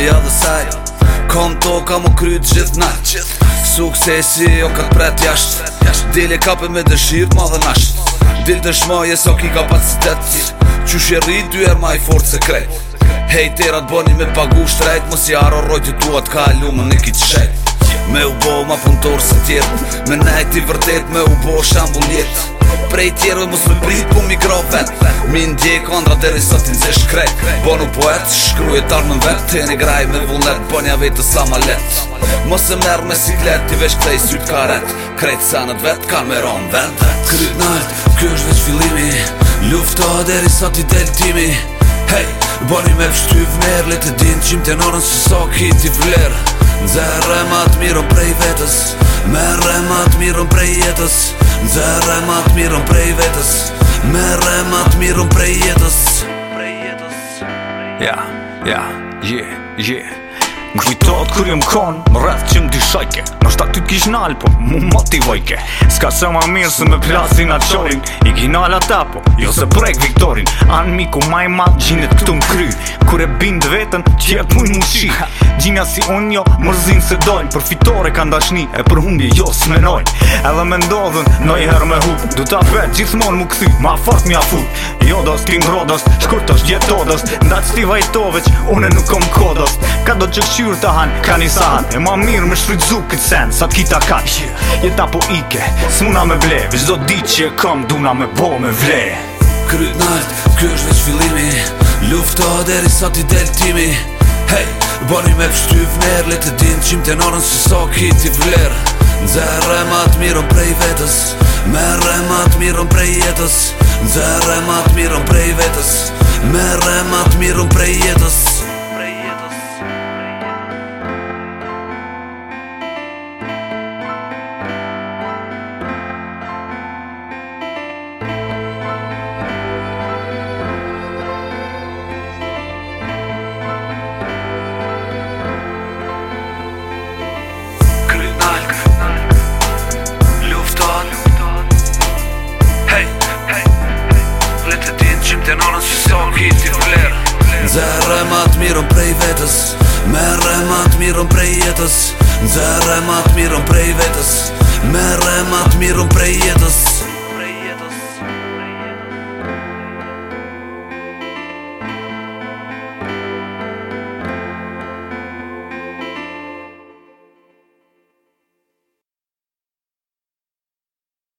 the other side Kom to ka mu kryt gjith na Suksesi o ka t'pret jasht Dile ka me dëshirë ma dhe nasht Dile të shmoj so ki kapacitet pat rrit dy e rma i fort se krejt Hej të boni me pagu shtrejt Mos i aro rojt ju tuat ka e lume në kitë shet Me u bo ma punëtor se tjetë Me nejt i vërtet me u bo shambull jetë Prej tjerëve mu së më prit ku po migro vet Mi ndje i kondra dhe risotin zesh shkrek Bonu poet, po shkruje tarë në vet Të një graj me vullet, bënja po vetë sa ma let Më se merë me siklet, i vesh këtej sytë karet Krejtë sa në vet, ka me ronë vet Kryt nalt, kjo është veç fillimi Lufto dhe risot i deltimi Hej, boni me pështu vmer Le të din qim të norën së so kiti vler e ma të mirën prej vetës Merre ma të mirën prej jetës Dhe remat mirën prej vetës Me remat mirën prej jetës Prej jetës Ja, ja, je, je Gjitot kër jëm kon, më rreth që më di shajke Nështë aty kish nalë, po mu motivojke Ska se ma mirë se me plasin atë qorin I ginal ata, apo, jo se prek viktorin Anë miku ku maj mat gjinit këtu më kry Kure bind vetën, që jetë mujnë më shi Gjina si unë jo, mërzin se dojnë Për fitore kanë dashni, e për humbje jo menojnë Edhe me ndodhën, nëjherë me hup Du t'a fet, gjithmonë më këthy, ma fort mi a fut periodos Kim rodos, shkur të shgjet todos Nda që ti vajtoveq, une nuk kom kodos Ka do që këshyur të han, ka një han E ma mirë me shfridzu këtë sen, sa t'kita kan Jeta po ike, s'muna me ble Vi do di që e kom, duna me bo me vle Kryt nalt, kjo është veç filimi Lufto deri sa ti del timi Hej, boni me pështyv vner, Le të din qim të nërën se sa ki ti vler Nëzë e të mirën prej vetës Me rëma të mirën prej jetës Dhe rëmat mirën prej vetës Me rëmat mirën prej jetës Nxerre ma të prej vetës Merre ma të prej jetës Nxerre ma të prej jetës Nxerre ma të prej jetës